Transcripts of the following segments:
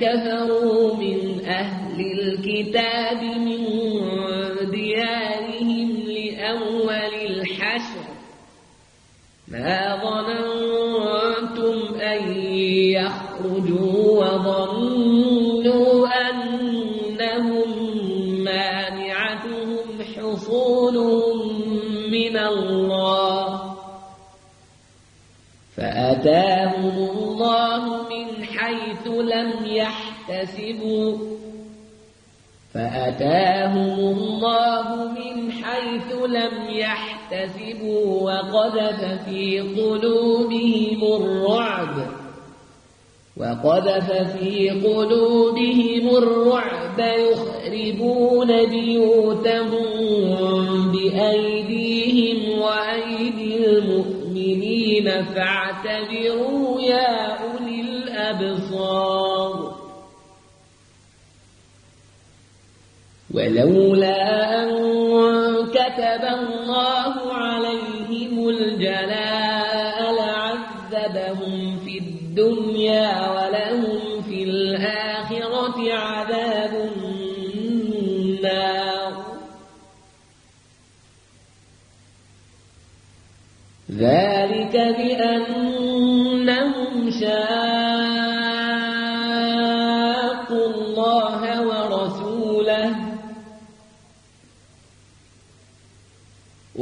كفروا من أهل الكتاب من ديارهم لأول الحشر. ما ظننتم أن يخرجوا وظنوا أنهم مانعتهم حصولهم من الله. فأتاهم لم يحتسبوا. فأتاهم الله من حيث لم يحتسبوا وقذف في قلوبهم الرعب. وقذف في قلوبهم الرعب يخربون بيوتهم بأيديهم وأيدي المؤمنين. فاعتبروا يا الأبصار. ولولا أن كتب الله عليهم الجلاء لعذبهم في الدنيا ولهم في الآخرة عذاب النار. ذلك بأنهم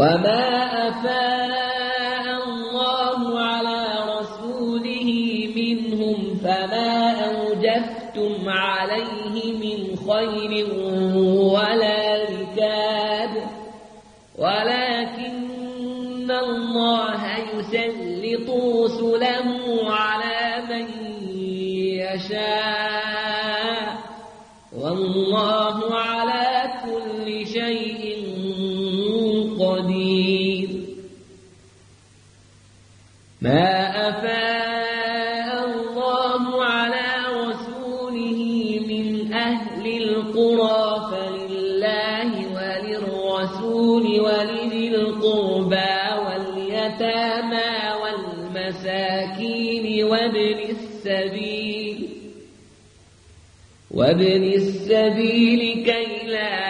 وما أفاء الله على رسوله منهم فما أوجفتم عليه من خير ولا ركاب ولكن الله يسلط رسله على من يشاء القرى فلله وللرسول ولذي القربى واليتامى والمساكين وابن السبيل وابن السبيل كي لا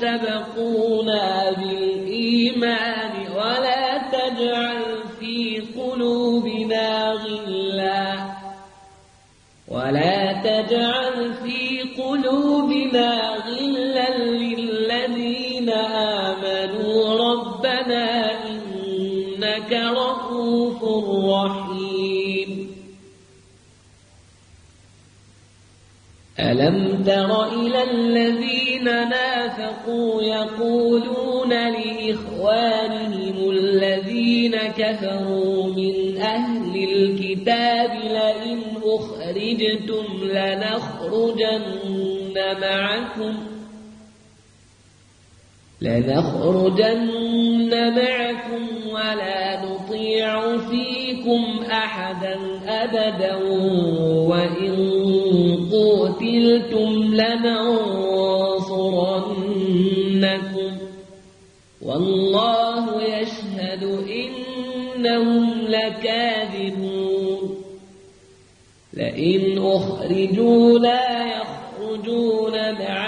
سبقونا بالإيمان ولا تجعل في قلوبنا غلا. ولا تجعل في قلوبنا غلا للذين آمنوا. ربنا إنك رؤوف رحيم. ألم تر إلى الذين نافقوا يقولون لإخوانهم الذين كفروا من أهل الكتاب لئن أخرجتم لنخرجن معكم لنخرجن معكم ولا نطيع فيكم أحدا أبدا وإن قتلتم لننصرنكم والله يشهد إنهم لكاذبون. لئن أخرجوا لا يخرجون معهم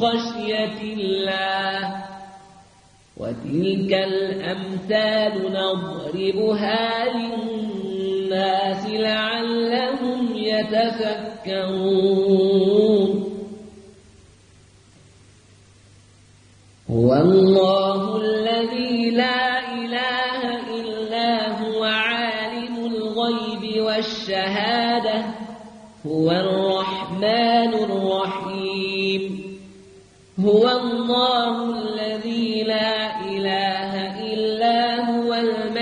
خشية الله. وتلك الأمثال نضربها للناس لعلهم يتفكرون. هو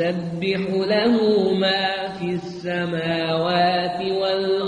يسبح له ما في السماوات والأرض